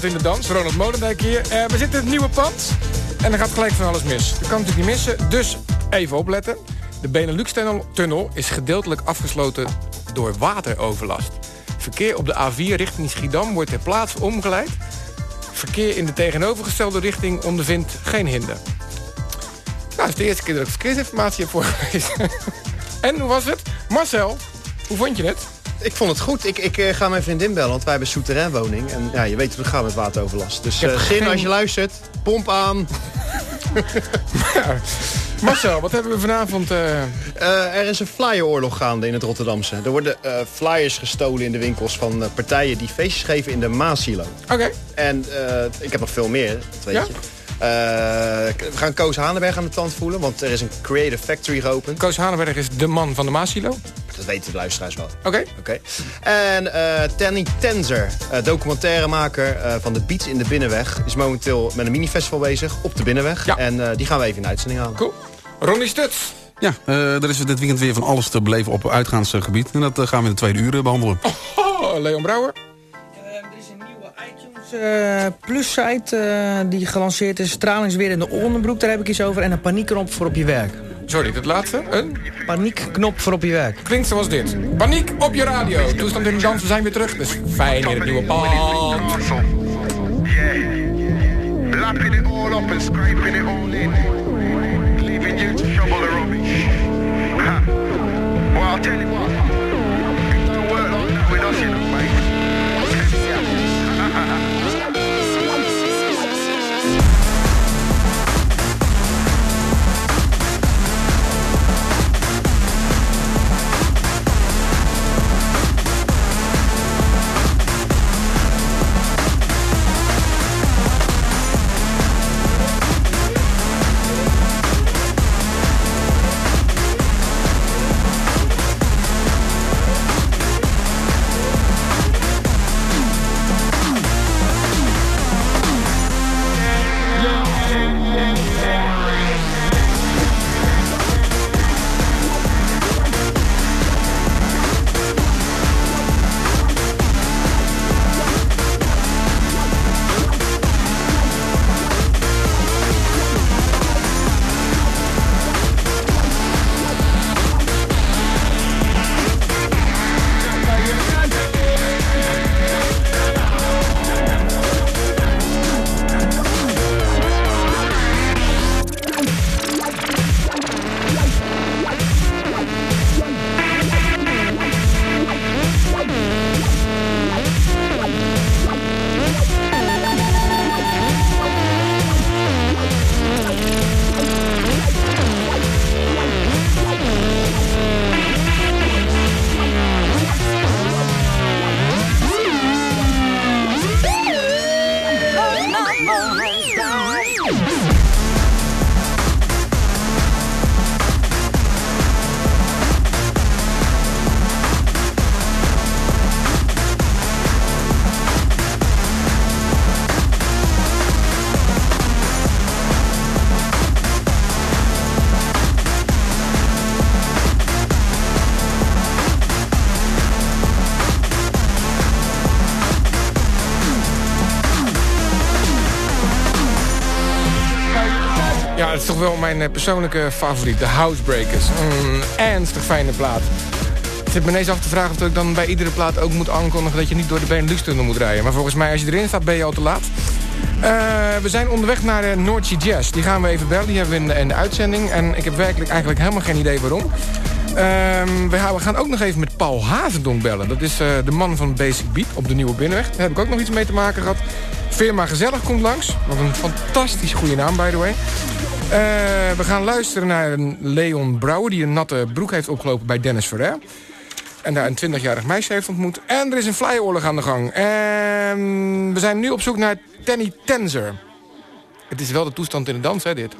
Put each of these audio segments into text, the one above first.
in de dans. Ronald Molendijk hier. Uh, we zitten in het nieuwe pand. En er gaat gelijk van alles mis. Dat kan natuurlijk niet missen. Dus even opletten. De Benelux-tunnel is gedeeltelijk afgesloten door wateroverlast. Verkeer op de A4 richting Schiedam wordt ter plaatse omgeleid. Verkeer in de tegenovergestelde richting ondervindt geen hinder. Nou, is de eerste keer dat ik verkeersinformatie heb voorgelezen. en hoe was het? Marcel, hoe vond je het? Ik vond het goed. Ik, ik uh, ga mijn vriendin bellen, want wij hebben een souterrainwoning. En ja, je weet hoe het gaat met wateroverlast. Dus uh, Gin, als je luistert, pomp aan. Marcel, wat hebben we vanavond? Uh... er is een flyeroorlog gaande in het Rotterdamse. Er worden flyers gestolen in de winkels van partijen die feestjes geven in de Maasilo. Oké. En ik heb nog veel meer, dat weet je. we gaan Koos Hanenberg aan de tand voelen, want er is een Creative Factory geopend. Koos Hanenberg is de man van de Maasilo? Dat weten de luisteraars wel. Oké. Oké. En uh, Tanny Tenzer, uh, documentairemaker uh, van de Beats in de Binnenweg... is momenteel met een minifestival bezig op de Binnenweg. Ja. En die gaan we even in de uitzending halen. Cool. Ronnie Stuts. Ja, er is dit weekend weer van alles te beleven op uitgaansgebied. En dat gaan we in de tweede uur behandelen. Oh, Leon Brouwer. er is een nieuwe iTunes plus-site die gelanceerd is. Stralingsweer in de onderbroek, daar heb ik iets over. En een paniekknop voor op je werk. Sorry, het laatste? Een? Paniekknop voor op je werk. Klinkt zoals dit. Paniek op je radio. Toestand in de dans, we zijn weer terug. Dus fijn in het nieuwe pand. Lapping it all up and scraping it all in. Leaving you to shovel the rubbish. Well, I'll tell you what. Is toch wel mijn persoonlijke favoriet. De Housebreakers. Mm, ernstig fijne plaat. Ik zit me ineens af te vragen of ik dan bij iedere plaat ook moet aankondigen... dat je niet door de Benelux-tunnel moet rijden. Maar volgens mij, als je erin staat, ben je al te laat. we zijn onderweg naar Noordse Jazz. Die gaan we even bellen. Die hebben we in de, in de uitzending. En ik heb werkelijk eigenlijk helemaal geen idee waarom. Ehm, we gaan ook nog even met Paul Hazendonk bellen. Dat is uh, de man van Basic Beat op de Nieuwe Binnenweg. Daar heb ik ook nog iets mee te maken gehad. Firma Gezellig komt langs. Wat een fantastisch goede naam, by the way. Uh, we gaan luisteren naar een Leon Brouwer... die een natte broek heeft opgelopen bij Dennis Ferrer. En daar een 20-jarig meisje heeft ontmoet. En er is een flyoorlog aan de gang. En we zijn nu op zoek naar Tenny Tenzer. Het is wel de toestand in de dans, hè, dit.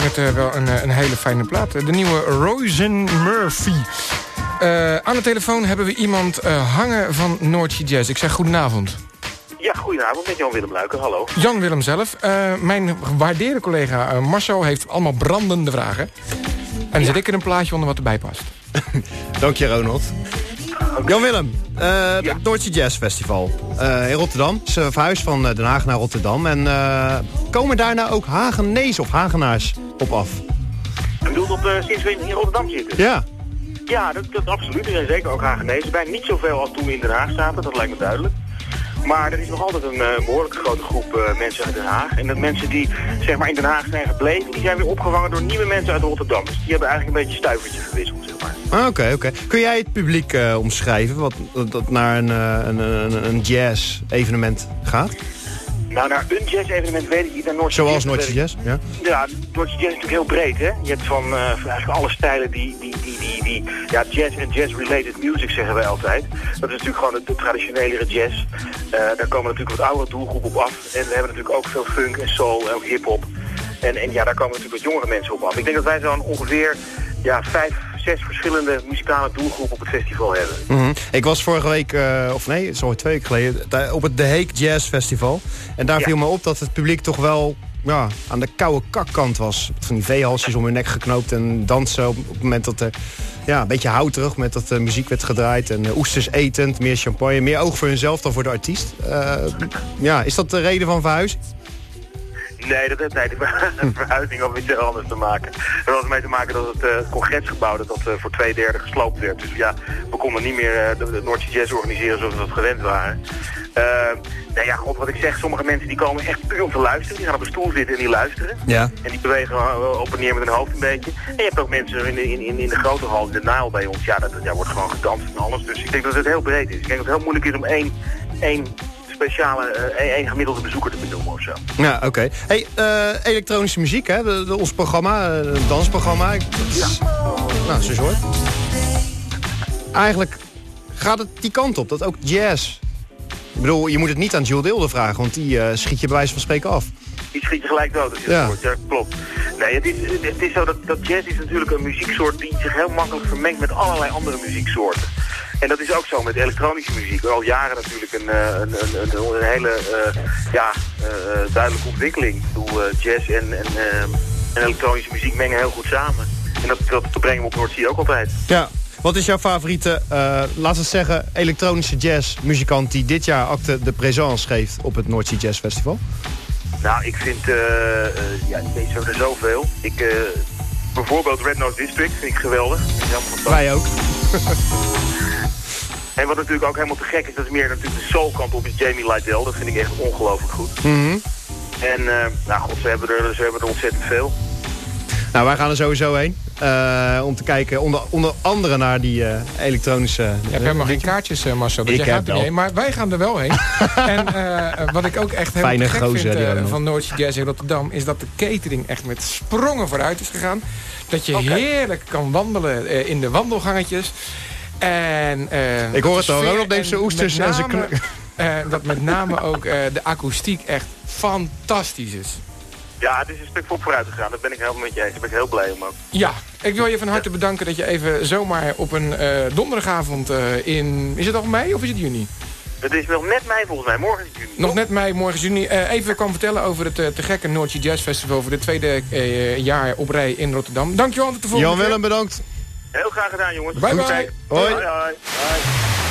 Vind het uh, wel een, eh, een, hele fijne plaat. De nieuwe Roisin Murphy. Uh, aan de telefoon hebben we iemand uh, hangen van Noordje Jazz. Ik zeg goedenavond. Ja, goedenavond met Jan-Willem Luiken, hallo. Jan-Willem zelf. Uh, mijn gewaardeerde collega uh, Marcel heeft allemaal brandende vragen. En dan zet ik er een plaatje onder wat erbij past. Dank je, Ronald. Jan-Willem, uh, ja. het Noordse Jazz Festival in Rotterdam. Ze verhuisd van Den Haag naar Rotterdam. En komen daarna ook Hagenees of Hagenaars op af? Je bedoelt op, sinds we in Rotterdam zitten? Ja. Ja, dat, dat absoluut. Er zijn zeker ook Hagenezen bij. Niet zoveel als toen we in Den Haag zaten, dat lijkt me duidelijk. Maar er is nog altijd een uh, behoorlijk grote groep uh, mensen uit Den Haag. En de mensen die zeg maar, in Den Haag zijn gebleven, die zijn weer opgevangen door nieuwe mensen uit Rotterdam. Dus die hebben eigenlijk een beetje stuivertje gewisseld, zeg maar. Ah, oké, oké. Kun jij het publiek uh, omschrijven wat dat naar een, een, een, een jazz-evenement gaat? Nou, naar een jazz-evenement weet ik niet. Noordse Zoals Noordse Jazz, ja? Ja, Noordse Jazz is natuurlijk heel breed, hè. Je hebt van, uh, eigenlijk alle stijlen die, die, die, die, die ja, jazz en jazz-related music zeggen wij altijd. Dat is natuurlijk gewoon de, de traditionelere jazz. Uh, daar komen natuurlijk wat oudere doelgroepen op af. En we hebben natuurlijk ook veel funk en soul en ook hip-hop. En, en ja, daar komen natuurlijk wat jongere mensen op af. Ik denk dat wij zo'n ongeveer ja, vijf, zes verschillende muzikale doelgroepen op het festival hebben. Mm -hmm. Ik was vorige week, uh, of nee, sorry, twee weken geleden, op het The Hague Jazz Festival. En daar ja. viel me op dat het publiek toch wel ja, aan de koude kakkant was. Van die veehalsjes om hun nek geknoopt en dansen op, op het moment dat er ja, een beetje houterig met dat de muziek werd gedraaid. En uh, oesters etend, meer champagne, meer oog voor hunzelf dan voor de artiest. Ja, is dat de reden van verhuizing? Nee, dat heeft nee, de verhuizing of iets heel anders te maken. Dat had ermee te maken dat het uh, congresgebouw dat, dat uh, voor twee derde gesloopt werd. Dus ja, we konden niet meer uh, de, de Noordse Jazz organiseren zoals we dat gewend waren. nou ja, god, wat ik zeg, sommige mensen die komen echt puur om te luisteren. Die gaan op een stoel zitten en die luisteren. Ja. En die bewegen op en neer met hun hoofd een beetje. En je hebt ook mensen in de, in, in de grote hal, in de Nile bij ons. Ja, dat, ja, wordt gewoon gedanst en alles. Dus ik denk dat het heel breed is. Ik denk dat het heel moeilijk is om één, één speciale, uh, een gemiddelde bezoeker te benoemen of zo. Ja, oké. Okay. Hey, uh, elektronische muziek, hè? De, de, ons programma, een dansprogramma. Ja. Nou, zo hoort. Eigenlijk gaat het die kant op, dat ook jazz... Ik bedoel, je moet het niet aan Jules Deelder vragen, want die uh, schiet je bij wijze van spreken af. Die schiet je gelijk dood als je ja. ja, klopt. Nee, het is, het is zo dat, dat jazz is natuurlijk een muzieksoort die zich heel makkelijk vermengt met allerlei andere muzieksoorten. En dat is ook zo met elektronische muziek. Al jaren natuurlijk een, een, een, een, een hele uh, ja, uh, duidelijke ontwikkeling. Ik uh, jazz en, en, en, elektronische muziek mengen heel goed samen. En dat, dat brengen we op Noordzee ook altijd. Ja. Wat is jouw favoriete, laten we zeggen, elektronische jazzmuzikant... die dit jaar acte de présence geeft op het Noordzee Jazz Festival? Nou, ik vind, ja, deze hebben er zoveel. Ik, bijvoorbeeld Red Nose District vind ik geweldig. Wij ook. En wat natuurlijk ook helemaal te gek is, dat is meer natuurlijk de soul-kant op, is Jamie Lydell. Dat vind ik echt ongelooflijk goed. Mm -hmm. En, uh, nou god, ze hebben, er, ze hebben er ontzettend veel. Nou, wij gaan er sowieso heen. Uh, om te kijken onder, onder andere naar die uh, elektronische... Ja, ik heb helemaal geen kaartjes, uh, Marcel. Dus ik jij gaat er niet heen. Maar wij gaan er wel heen. en wat ik ook echt heel Fijne gek gozer, vind van Noordse Jazz in Rotterdam... is dat de catering echt met sprongen vooruit is gegaan. Dat je okay. heerlijk kan wandelen in de wandelgangetjes. En, uh, ik hoor het al, Ronald neemt zijn oesters en zijn uh, Dat met name ook uh, de akoestiek echt fantastisch is. Ja, het is een stuk voor vooruit gegaan. Daar ben ik helemaal met je eens. Daar ben ik heel blij om ook. Ja, ik wil je van harte bedanken dat je even zomaar op een donderdagavond in... Is het al mei of is het juni? Het is wel net mei volgens mij. Morgen is juni. Nog net mei, morgen is juni. Uh, even kwam vertellen over het uh, te gekke Noordje Jazz Festival... voor de tweede uh, jaar op rij in Rotterdam. Dankjewel tot de volgende Jan Willem, bedankt. Heel graag gedaan, jongens. Bye, bye. Hoi. Hoi, hoi.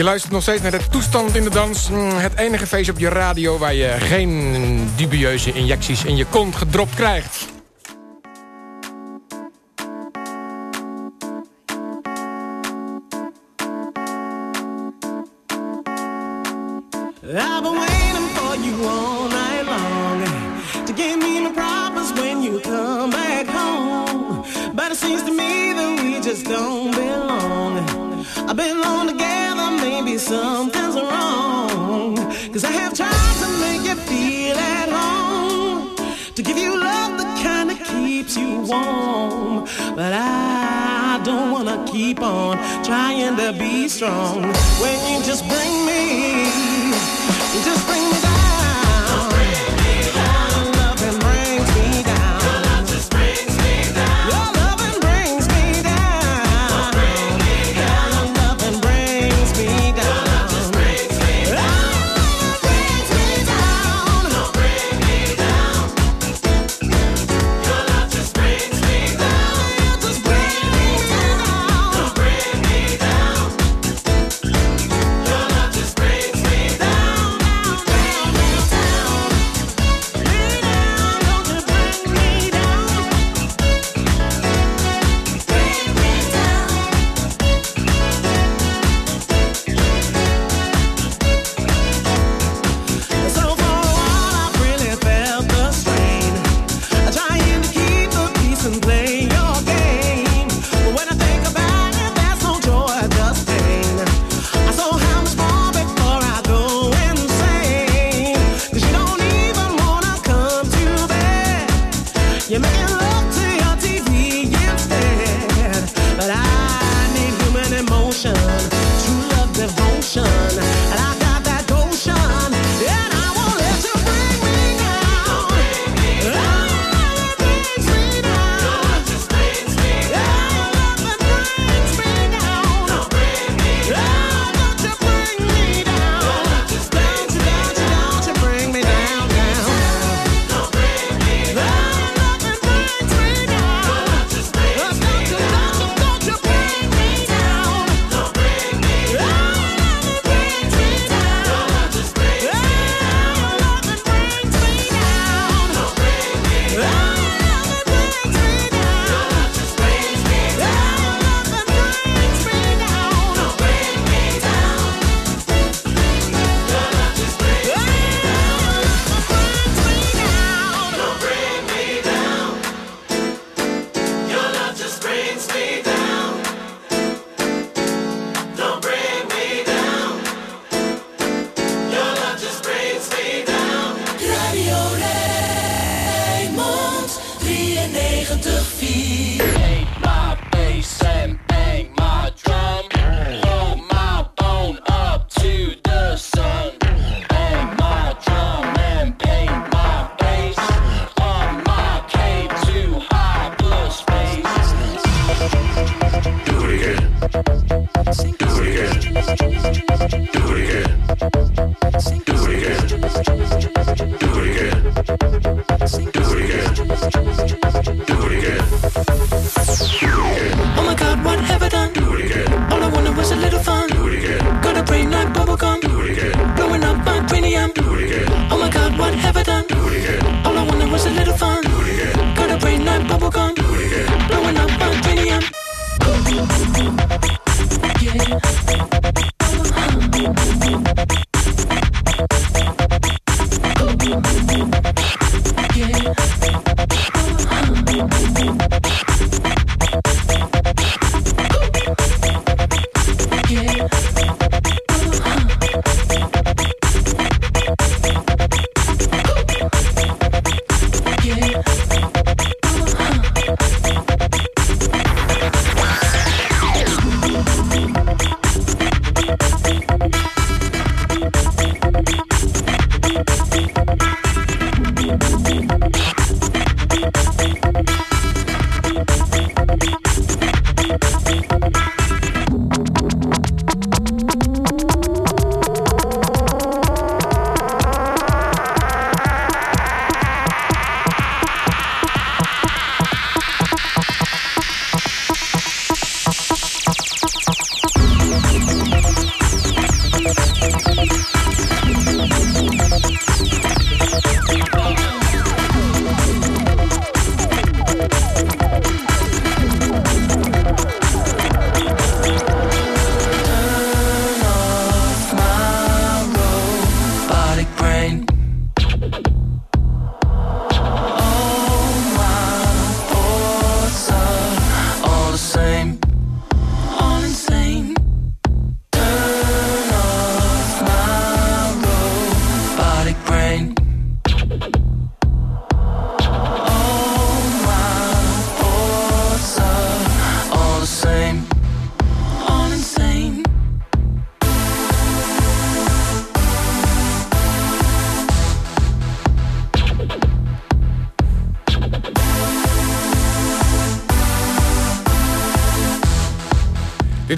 Je luistert nog steeds naar de toestand in de dans. Mm, het enige feest op je radio waar je geen dubieuze injecties in je kont gedropt krijgt.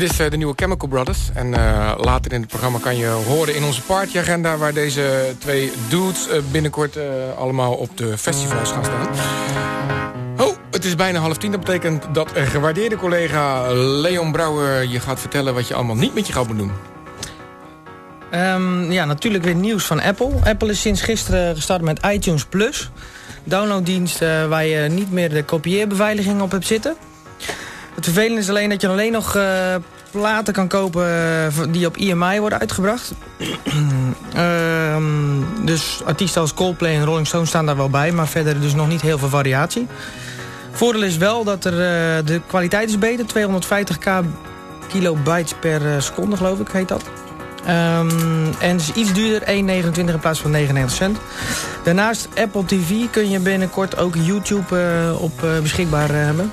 Dit is eh, de nieuwe Chemical Brothers. En eh, later in het programma kan je horen in onze partyagenda... waar deze twee dudes eh, binnenkort allemaal op de festivals gaan staan. Oh, het is bijna half tien. Dat betekent dat een gewaardeerde collega Leon Brouwer... je gaat vertellen wat je allemaal niet met je geld moet doen. Ehm, ja, natuurlijk weer nieuws van Apple. Apple is sinds gisteren gestart met iTunes Plus. Downloaddienst waar je niet meer de kopieerbeveiliging op hebt zitten. Het vervelende is alleen dat je alleen nog eh, platen kan kopen eh, die op EMI worden uitgebracht. Ehm, dus artiesten als Coldplay en Rolling Stone staan daar wel bij, maar verder dus nog niet heel veel variatie. Voordeel is wel dat er, eh, de kwaliteit is beter, 250k kilobytes per seconde geloof ik heet dat. Ehm, en het is iets duurder, 1,29 in plaats van 99 cent. Daarnaast Apple TV kun je binnenkort ook YouTube op beschikbaar hebben.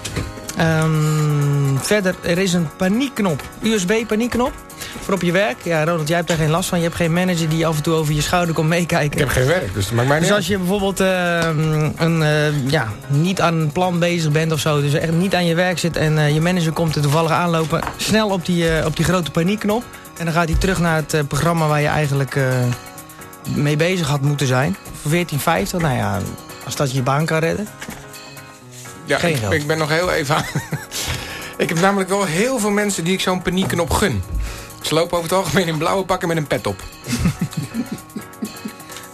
Ehm, verder, er is een paniekknop, USB-paniekknop voor op je werk. Ja, Ronald, jij hebt daar geen last van. Je hebt geen manager die af en toe over je schouder komt meekijken. Ik heb geen werk, dus dat maakt mij niet Dus als je bijvoorbeeld ehm, een, eh, ja, niet aan een plan bezig bent of zo... dus echt niet aan je werk zit en eh, je manager komt er toevallig aanlopen... snel op die, eh, op die grote paniekknop. En dan gaat hij terug naar het programma waar je eigenlijk mee bezig had moeten zijn. Voor 14,50, nou ja, als dat je baan kan redden. Ja, Geen ik, geld. ik ben nog heel even aan... ik heb namelijk wel heel veel mensen die ik zo'n paniekknop gun. Ze lopen over het algemeen in blauwe pakken met een pet op.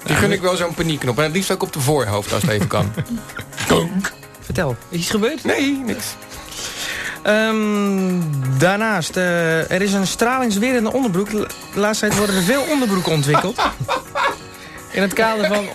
Die gun ik wel zo'n paniekknop. En het liefst ook op de voorhoofd als het even kan. Konk. Vertel, is iets gebeurd? Nee, niks. Ehm, daarnaast, eh, er is een stralingswerende onderbroek. De laatste tijd worden er veel onderbroeken ontwikkeld. In het kader van...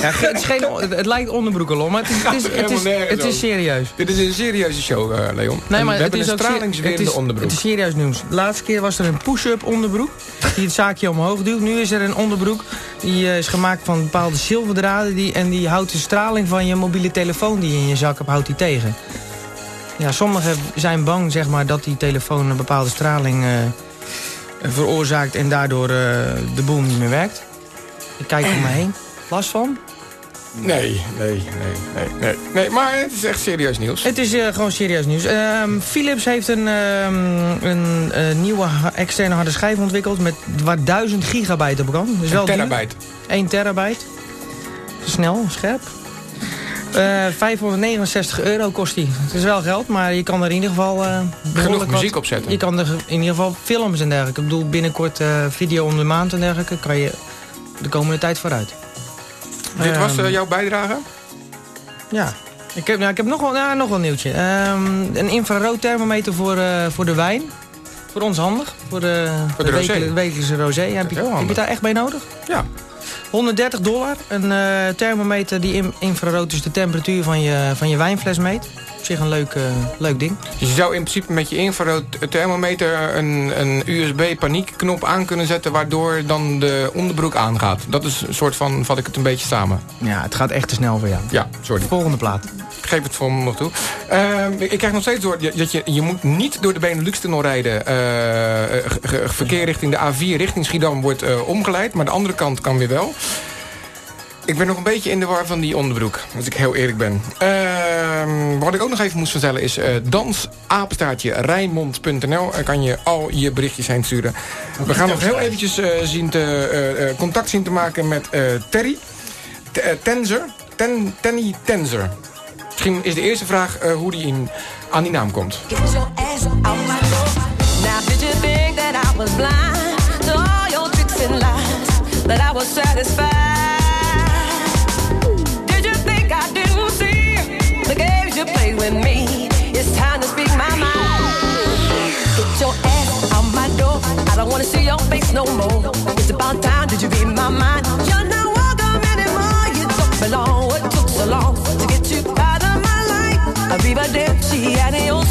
Ja, het, is geen, het, lijkt onderbroeken, lol, maar het is, het is, het is, het is serieus. Dit is een serieuze show, eh, Leon. Nee, En maar we het is een stralingswerende onderbroek. Het is serieus nieuws. De laatste keer was er een push-up onderbroek. Die het zaakje omhoog duwt. Nu is er een onderbroek. Die eh, is gemaakt van bepaalde zilverdraden. Die, en die houdt de straling van je mobiele telefoon die je in je zak hebt, houdt die tegen. Ja, sommigen zijn bang zeg maar, dat die telefoon een bepaalde straling eh, veroorzaakt. En daardoor de boel niet meer werkt. Ik kijk om me heen. Last van? Nee, nee, nee, nee, nee. Nee, maar het is echt serieus nieuws. Het is eh, gewoon serieus nieuws. Ehm, Philips heeft een, ehm, een eh, nieuwe externe harde schijf ontwikkeld... Met, waar 1000 gigabyte op kan. Dus wel terabyte. 1 terabyte. Snel, scherp. Eh 569 euro kost die. Het is wel geld, maar je kan er in ieder geval... eh, wat- muziek op zetten. Je kan er in ieder geval films en dergelijke. Ik bedoel, binnenkort eh, video om de maand en dergelijke... kan je de komende tijd vooruit. Dit was Ehm, eh, jouw bijdrage? ja. Ik heb, nou, ik heb nog wel, nou, nog wel een nieuwtje. Ehm, een infraroodthermometer voor, eh, voor de wijn. Voor ons handig. Voor de, Voor de rosé. wekelijkse- rosé. Heb je, heb je daar echt bij nodig? Ja. 130 dollar. Een eh, thermometer die in, infrarood dus de temperatuur van je, van je wijnfles meet. Op zich een leuk, eh, leuk ding. Dus je zou in principe met je infrarood thermometer een, een USB paniekknop aan kunnen zetten... waardoor dan de onderbroek aangaat. Dat is een soort van, vat ik het een beetje samen. Ja, het gaat echt te snel voor jou. Ja, sorry. Volgende plaat. Ik geef het voor me nog toe. Ehm, ik krijg nog steeds door dat je, je moet niet door de Benelux-tunnel rijden. Ge- verkeer richting de A4 richting Schiedam wordt eh, omgeleid. Maar de andere kant kan weer wel. Ik ben nog een beetje in de war van die onderbroek. Als ik heel eerlijk ben. Ehm, wat ik ook nog even moest vertellen is... eh dansapenstaartje Rijnmond.nl. Daar kan je al je berichtjes heen sturen. We gaan nog heel eventjes eh, zien te, eh, eh, contact zien te maken met eh, Terry. T- Tenzer. Ten, Tenny Tenzer. Misschien is de eerste vraag eh, hoe die in, aan die naam komt. Now wanna see your face no more. It's about time that you read my mind. You're not welcome anymore. You don't belong. What took so long to get you out of my life? Arrivederci, adios,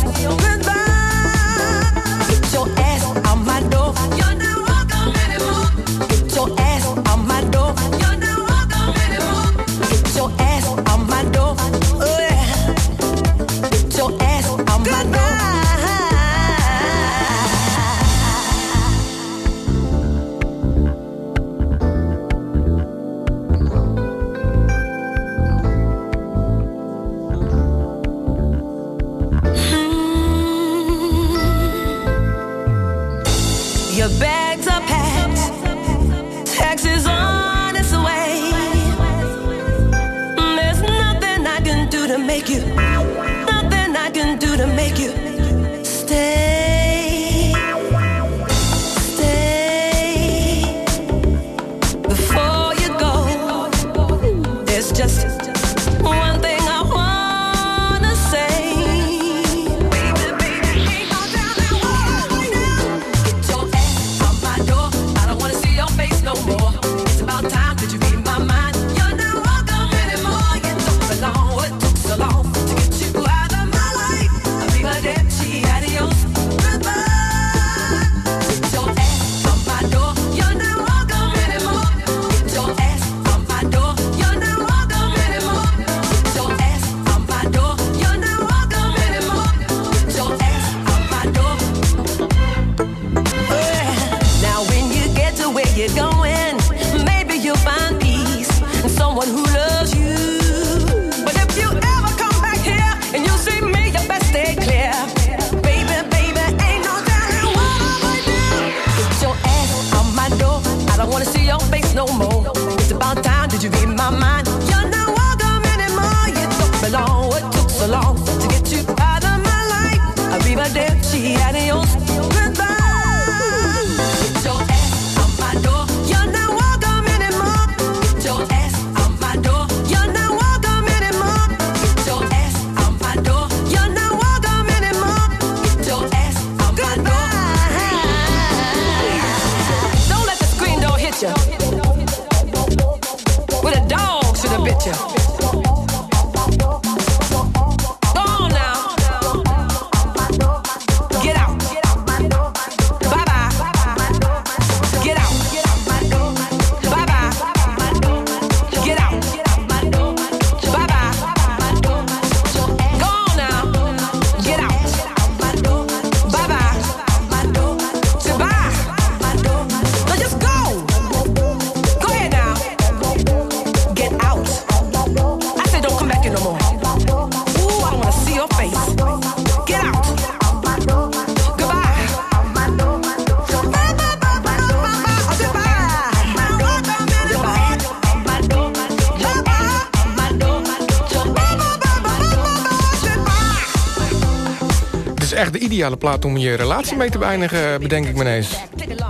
ideale plaat om je relatie mee te beëindigen, bedenk ik me ineens.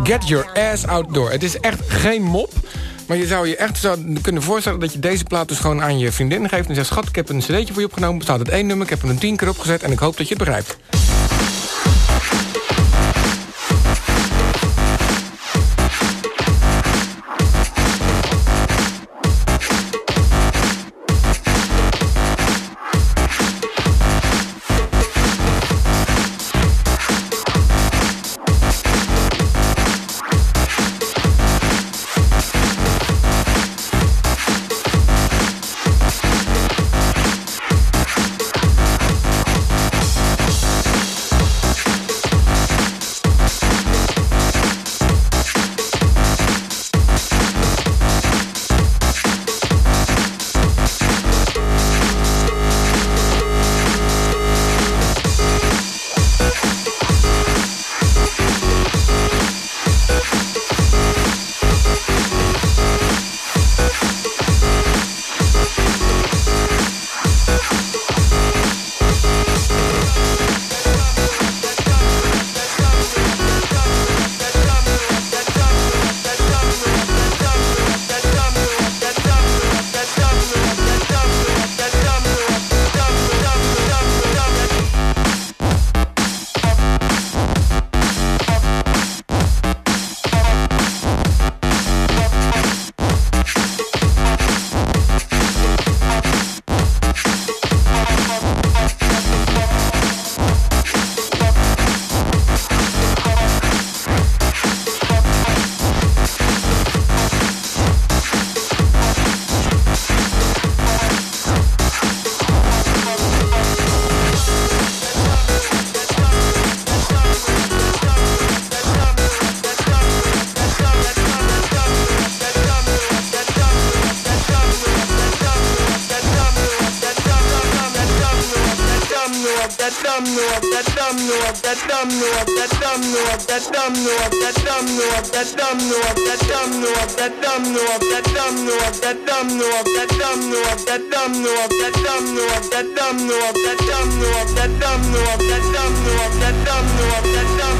Get Your Ass Outdoor. Het is echt geen mop. Maar je zou je echt zou kunnen voorstellen dat je deze plaat dus gewoon aan je vriendin geeft... en zegt, schat, ik heb een cd'tje voor je opgenomen. Bestaat het één nummer, ik heb er een tien keer opgezet... en ik hoop dat je het begrijpt. That dumb know, that dumb know, that dumb know, that dumb know, that dumb know, that dumb know, that dumb know, that dumb know, that dumb know, that dumb know, that dumb know, that dumb know, that dumb know, that dumb know, that dumb know, that dumb know, that dumb know, that dumb know, that dumb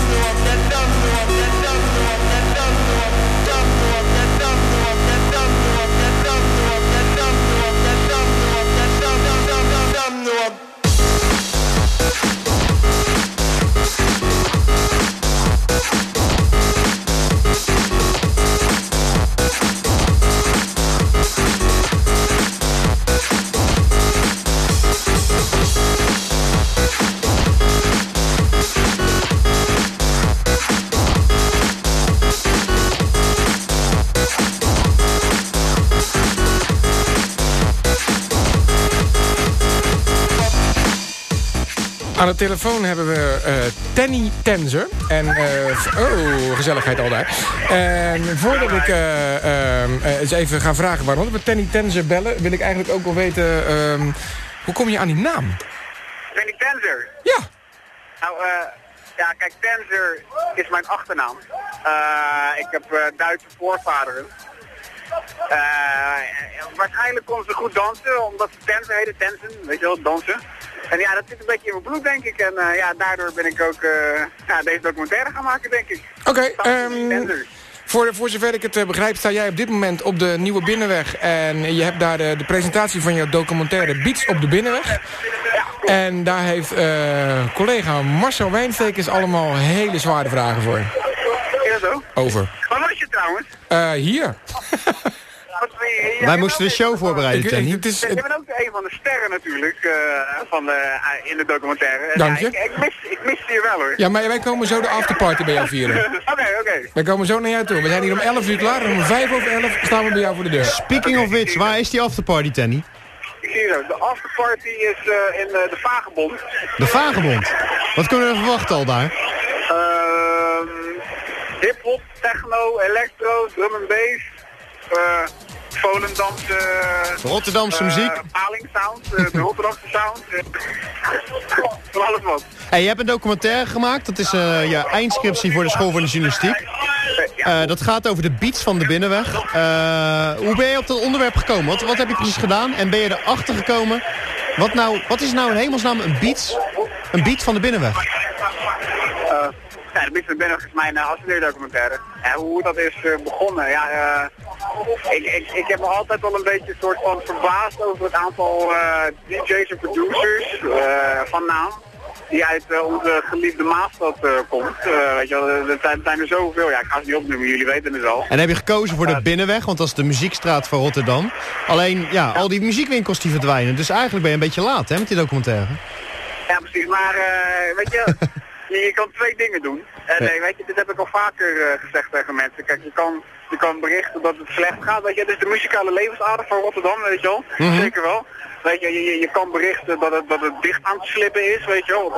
Aan de telefoon hebben we eh Tenny Tenzer. En, eh, oh, gezelligheid al daar. En voordat ik eh, eens even ga vragen waarom we Tenny Tenzer bellen... wil ik eigenlijk ook wel weten, ehm, hoe kom je aan die naam? Ik Tenzer? Ja. Nou, eh, ja, kijk, Tenzer is mijn achternaam. Ik heb Duitse voorvaderen. Waarschijnlijk kon ze goed dansen, omdat ze Tenzer heette, Tensen, weet je wel, dansen. En ja, dat zit een beetje in mijn bloed, denk ik. En eh, ja, daardoor ben ik ook eh, ja, deze documentaire gaan maken, denk ik. Oké, met ehm, voor, voor zover ik het eh, begrijp... sta jij op dit moment op de Nieuwe Binnenweg... en je hebt daar de, de presentatie van je documentaire Beats op de Binnenweg. En daar heeft eh, collega Marcel Wijnstekens allemaal hele zware vragen voor. Is dat zo? Over. Waar was je trouwens? Eh, hier. Wij moesten de show voorbereiden, Ik- het is, Van de sterren natuurlijk eh, van de, eh, in de documentaire. En Dank ja, je. ik, ik, mis, ik mis je wel hoor. ja, maar wij komen zo de afterparty bij jou vieren. Oké, oké. Wij komen zo naar jou toe. We zijn hier om 11 uur klaar. En om 5 over 11 staan we bij jou voor de deur. Speaking of which, waar is die afterparty, Tenny? Ik zie zo. De afterparty is eh, in eh, de Vagebond. De Vagebond. Wat kunnen we verwachten al daar? Ehm Hip-hop, techno, electro, drum en bass. Eh Volendamse... Rotterdamse eh, muziek. Paling sound, eh, de Rotterdamse sound. eh, van alles wat. Hey, je hebt een documentaire gemaakt. Dat is eh, je eindscriptie voor de School voor de Journalistiek. Eh. Eh, dat gaat over de beats van de Binnenweg. Eh, hoe ben je op dat onderwerp gekomen? Wat, wat heb je precies gedaan? En ben je erachter gekomen? Wat, nou, wat is nou in hemelsnaam een beats? Een beat van de Binnenweg? Eh, ja, de Business Binnenweg is mijn uh, documentaire. En hoe dat is eh, begonnen, ja, eh, ik, ik, ik heb me altijd wel een beetje soort van verbaasd over het aantal eh, DJ's en producers eh, van naam. Die uit eh, onze geliefde Maasstad eh, komt. Eh, weet je wel, er zijn, er zijn er zoveel. Ja, ik ga ze niet opnoemen, jullie weten het al. En heb je gekozen voor de Binnenweg, want dat is de muziekstraat van Rotterdam. Alleen, ja, al die muziekwinkels die verdwijnen. Dus eigenlijk ben je een beetje laat hè, met die documentaire. Ja, precies. Maar eh, weet je, je, kan twee dingen doen. En nee, weet je, dit heb ik al vaker eh, gezegd tegen mensen. Kijk, je kan, je kan berichten dat het slecht gaat. Weet je, het is de muzikale levensader van Rotterdam, weet je wel. Zeker wel. Weet je, je, je- je kan berichten dat het, dat het dicht aan het slippen is, weet je wel. Op,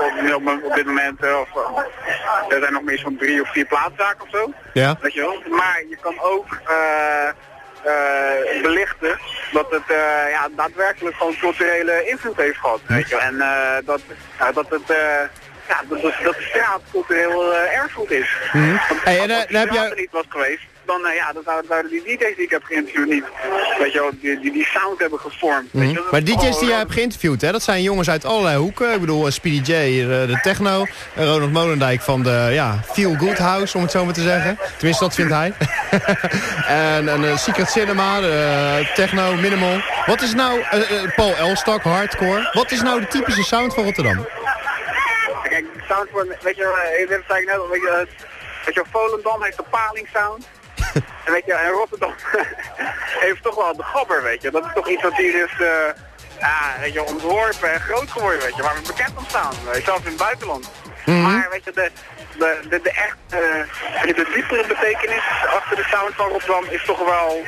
op, op, dit moment, eh, of, eh, er zijn nog meer zo'n drie of vier plaatszaken of zo. Ja. Weet je wel? Maar je kan ook eh, eh, belichten dat het eh, ja, daadwerkelijk gewoon culturele invloed heeft gehad. Weet je? En eh, dat, dat het... eh, ja, dat, dat, de straat cultureel eh, erfgoed is. Want Hey, en, eh, als straat jij- er niet was geweest, dan, eh, ja, dan zouden, zouden die DJ's die ik heb geïnterviewd niet, weet je wel, die, die, die sound hebben gevormd. weet je. Mhm. Maar Dat is DJ's die jij hebt geïnterviewd, hè, dat zijn jongens uit allerlei hoeken. Ik bedoel, eh, Speedy J, eh, de techno. Ronald Molendijk van de ja, Feel Good House, om het zo maar te zeggen. Tenminste, dat vindt hij. en en eh, Secret Cinema, de, eh, techno, minimal. Wat is nou, eh, eh, Paul Elstak, hardcore. Wat is nou de typische sound van Rotterdam? Sound weet je, eh, dat zei ik net al, weet je, het- weet je, Volendam heeft de paling sound. en weet je, en Rotterdam heeft toch wel de gabber, weet je. Dat is toch iets wat hier is, eh, ja, weet je, ontworpen en groot geworden, weet je, waar we bekend om staan, zelfs in het buitenland. Maar weet je, de, de, de, de echt, eh, de diepere betekenis achter de sound van Rotterdam is toch wel,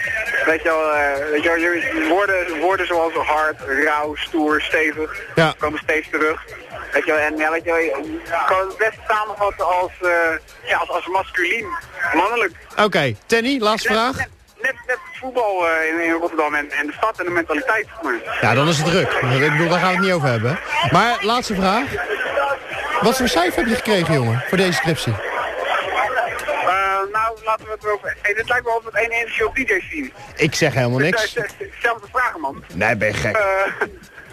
weet je wel, je- woorden, woorden zoals hard, rauw, stoer, stevig, Ja. komen steeds terug. Weet je, wel, en ja, weet je, wel, je kan het best samenvatten als, eh, ja, als, als masculien, mannelijk. Oké, Tenny, laatste vraag. Net, net, het voetbal eh, in, in Rotterdam en, en de stad en de mentaliteit. Maar. Ja, dan is het druk. Ik bedoel, daar gaan we het niet over hebben. Maar laatste vraag. Wat voor cijfer heb je gekregen, jongen, voor deze scriptie? Eh, nou, laten we het over... Hey, dit lijkt wel of het één interview op DJ zien. Ik zeg helemaal niks. Zelfde vragen, man. Nee, ben je gek. Eh,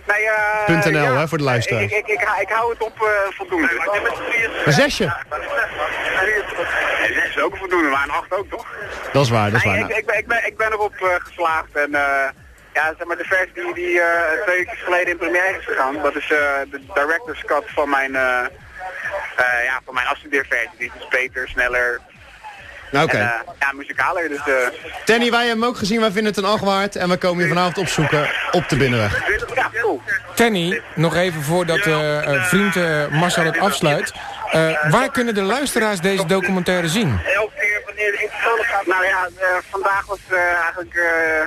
nee, eh, .nl, ja, hè, voor de luisteraar. Ik, ik, ik, ik, hou het op eh, voldoende. Een zesje. Nee, zes is ook een voldoende, maar een acht ook, toch? Dat is waar, dat is waar. Nee, Nou, ik, ik, ben, ik, ben, ik ben erop eh, geslaagd en eh, ja, zeg maar de versie die, die eh, twee weken geleden in première is gegaan, dat is eh, de director's cut van mijn, eh eh, ja, van mijn afstudeerversie. Die is beter, sneller Oké. en eh, ja, muzikaler. Dus eh Tanny, wij hebben hem ook gezien, wij vinden het een acht waard. En we komen je vanavond opzoeken op de binnenweg. ja, cool. Tenny, nog even voordat eh, eh, vriend Marcel het afsluit. Eh, waar kunnen de luisteraars deze documentaire zien? Elke keer wanneer interessante gaat. Nou ja, eh, vandaag was eh, eigenlijk eh,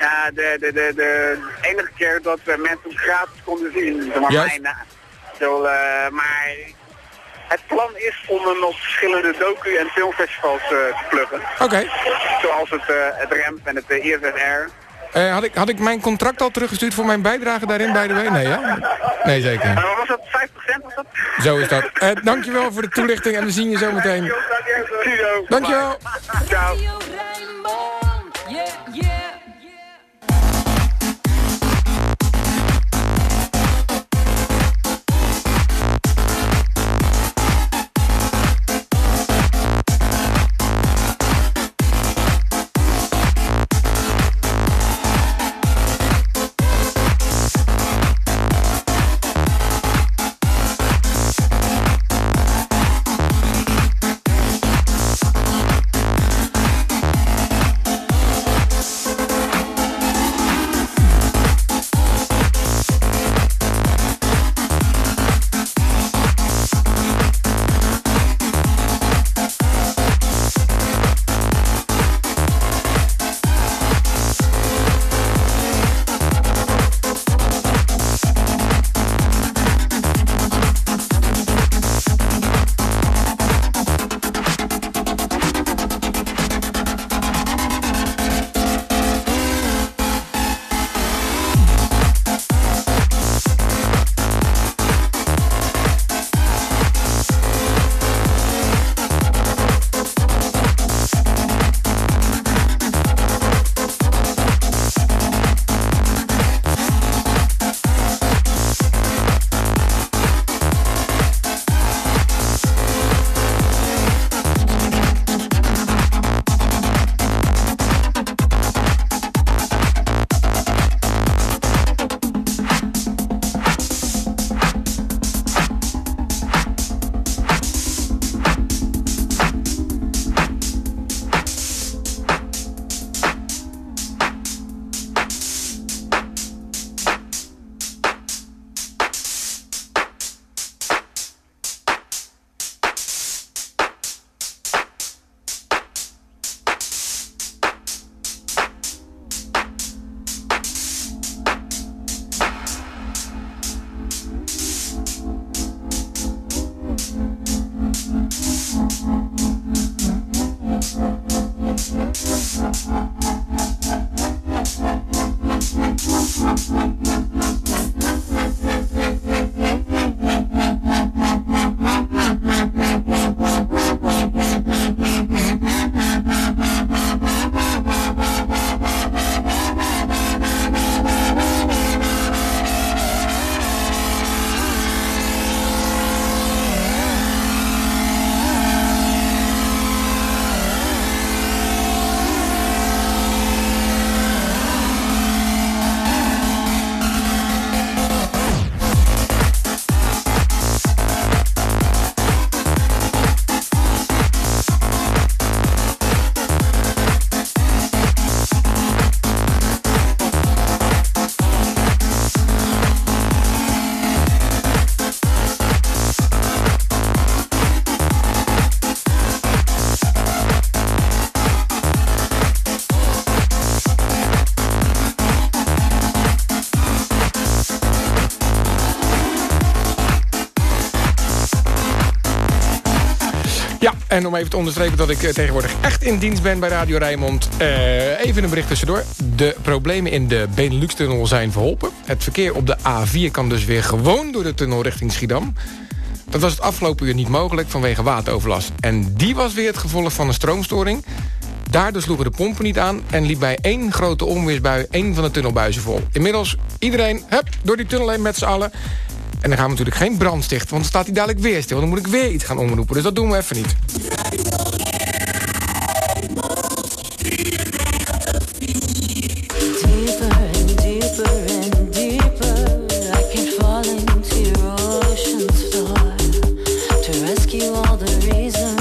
ja, de, de, de, de enige keer dat mensen hem gratis konden zien. Zeg Maar, Juist. mijn, zo, maar het plan is om hem op verschillende docu- en filmfestivals eh, te pluggen. Oké. Zoals het, eh, het RAMP en het uh. Eh, had, ik, had ik mijn contract al teruggestuurd voor mijn bijdrage daarin, by the way? Nee, hè? Nee, zeker. En wat was dat? 5% was dat? Zo is dat. Eh, dankjewel voor de toelichting en we zien je zo meteen. Dankjewel. Ciao. En om even te onderstrepen dat ik eh, tegenwoordig echt in dienst ben bij Radio Rijnmond. eh, even een bericht tussendoor. De problemen in de Benelux-tunnel zijn verholpen. Het verkeer op de A4 kan dus weer gewoon door de tunnel richting Schiedam. Dat was het afgelopen uur niet mogelijk vanwege wateroverlast. En die was weer het gevolg van een stroomstoring. Daardoor sloegen de pompen niet aan... en liep bij één grote onweersbui één van de tunnelbuizen vol. Inmiddels iedereen hup, door die tunnel heen met z'n allen. En dan gaan we natuurlijk geen brand stichten... want dan staat hij dadelijk weer stil. Dan moet ik weer iets gaan omroepen, dus dat doen we even niet. All the reasons.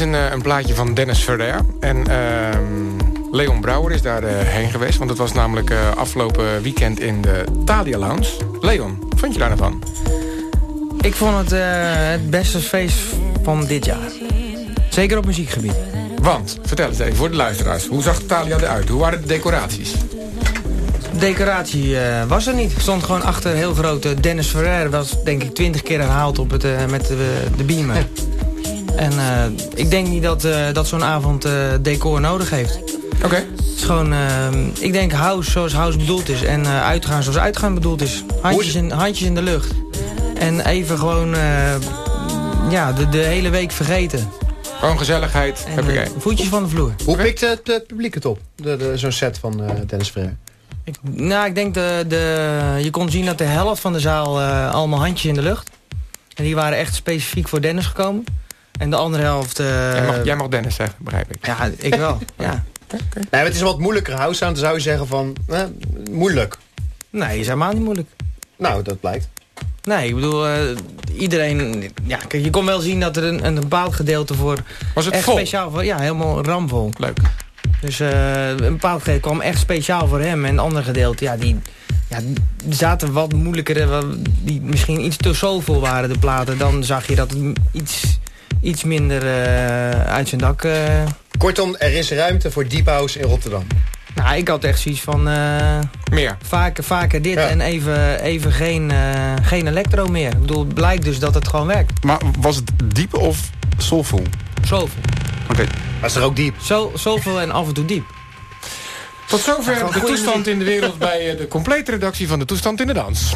Is een, eh, een plaatje van Dennis Ferrer. En ehm, Leon Brouwer is daar eh, heen geweest. Want het was namelijk eh, afgelopen weekend in de Thalia Lounge. Leon, wat vond je daar nou van? Ik vond het het beste feest van dit jaar. Zeker op muziekgebied. Want, vertel eens even voor de luisteraars. Hoe zag Thalia eruit? Hoe waren de decoraties? Decoratie was er niet. Stond gewoon achter heel grote Dennis Ferrer. Was denk ik twintig keer herhaald op het, met de, de beamer. En eh, ik denk niet dat, eh, dat zo'n avond eh, decor nodig heeft. Oké. Het is gewoon, ik denk house zoals house bedoeld is. En eh, uitgaan zoals uitgaan bedoeld is. Handjes in, handjes in de lucht. En even gewoon eh, ja, de, de hele week vergeten. Gewoon gezelligheid. En, Heb ik voetjes van de vloer. Hoe pikt het, het publiek het op? Zo'n set van eh, Dennis Ferrer. Ik, nou, ik denk de, de, je kon zien dat de helft van de zaal eh, allemaal handjes in de lucht. En die waren echt specifiek voor Dennis gekomen. En de andere helft... eh, jij, mag, jij mag Dennis zeggen, begrijp ik. Ja, ik wel. ja. Nee, maar het is een wat moeilijker house sound. Dan zou je zeggen van, eh, moeilijk. Nee, is helemaal niet moeilijk. Nou, dat blijkt. Nee, ik bedoel, eh, iedereen... Ja, kijk, je kon wel zien dat er een, een bepaald gedeelte voor... Was het echt vol? speciaal voor... Ja, helemaal ramvol. Leuk. Dus eh, een bepaald gedeelte kwam echt speciaal voor hem. En een ander gedeelte, ja, die... Ja, er zaten wat moeilijkere, die misschien iets te soulvol waren, de platen. Dan zag je dat het iets, iets minder eh, uit zijn dak... eh, Kortom, er is ruimte voor Deep House in Rotterdam. nou, ik had echt zoiets van... eh, Meer. Vaker, vaker dit Ja. en even, even geen, eh, geen elektro meer. Ik bedoel, het blijkt dus dat het gewoon werkt. Maar was het diep of soulful? Zoveel. Oké. Was er ook diep? Zo, zoveel en af en toe diep. Tot zover de toestand in de wereld bij de complete redactie van de Toestand in de Dans.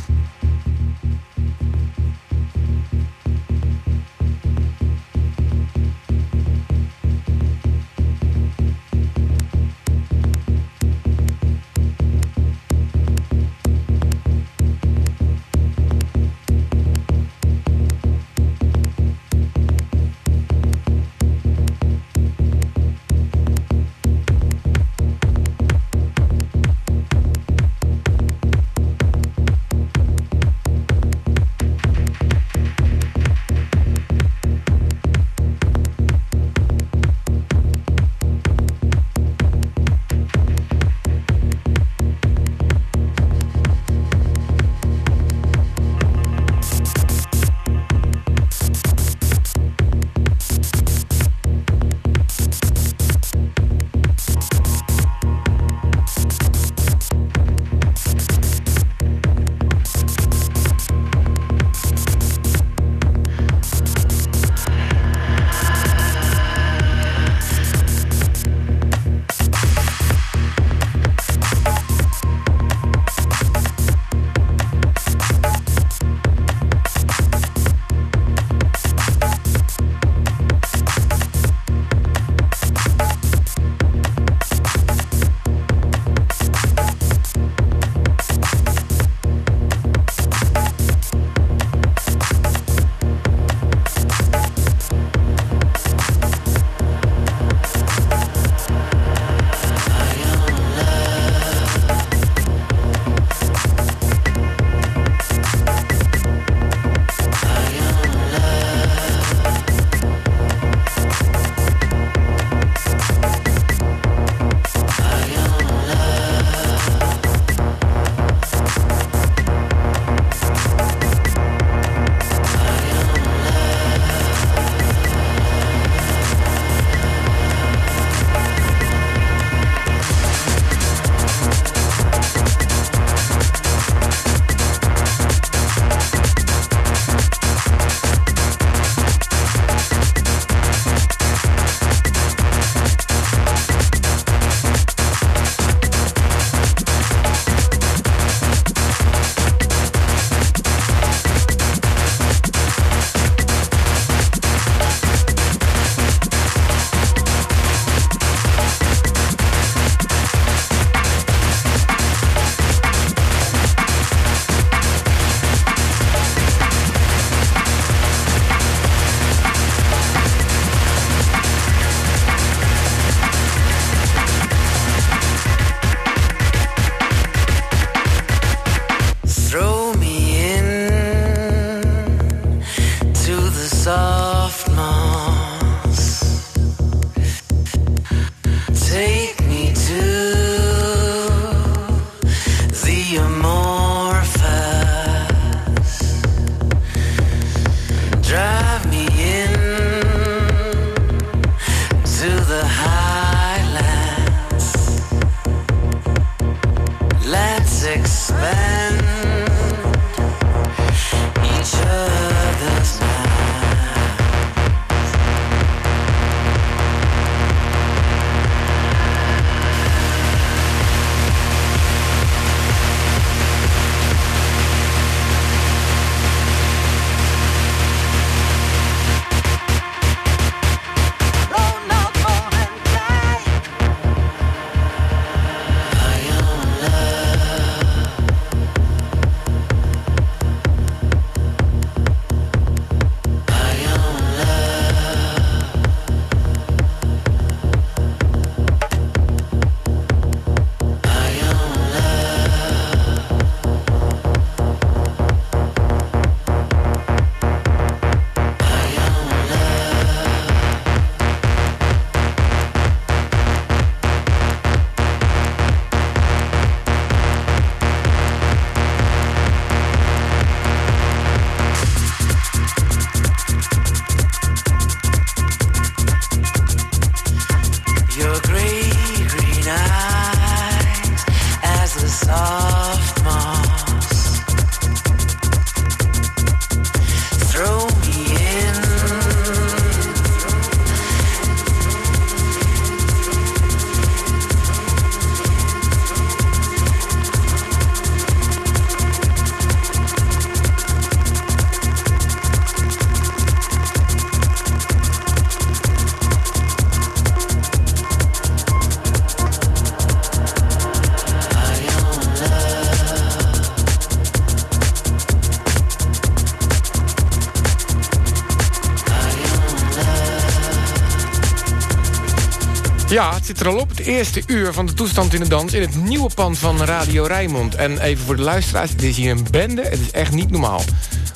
Zit er al op. Het eerste uur van de toestand in de dans... in het nieuwe pand van Radio Rijnmond. En even voor de luisteraars, het is hier een bende. Het is echt niet normaal.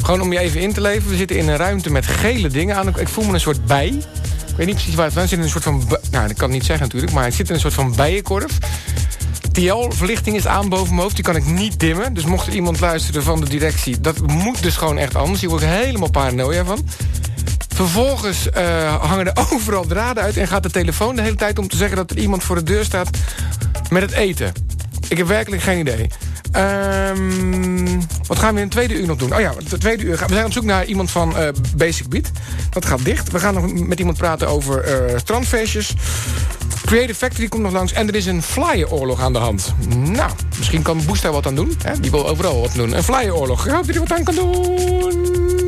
Gewoon om je even in te leven. We zitten in een ruimte met gele dingen aan. Ik voel me een soort bij. Ik weet niet precies waar het van zit. in een soort van... Nou, dat kan ik niet zeggen natuurlijk. Maar het zit in een soort van bijenkorf. TL-verlichting is aan boven mijn hoofd. Die kan ik niet dimmen. Dus mocht er iemand luisteren van de directie... dat moet dus gewoon echt anders. Hier word ik helemaal paranoia van. Vervolgens eh, hangen er overal draden uit... en gaat de telefoon de hele tijd om te zeggen... dat er iemand voor de deur staat met het eten. Ik heb werkelijk geen idee. Ehm, wat gaan we in het tweede uur nog doen? Oh ja, het tweede uur. gaan- We zijn op zoek naar iemand van eh, Basic Beat. Dat gaat dicht. We gaan nog met iemand praten over eh, strandfeestjes. Creative Factory komt nog langs. En er is een flyeroorlog aan de hand. Nou, misschien kan Boes wat aan doen. Hè? Die wil overal wat doen. Een flyeroorlog. Ik hoop hij wat aan kan doen.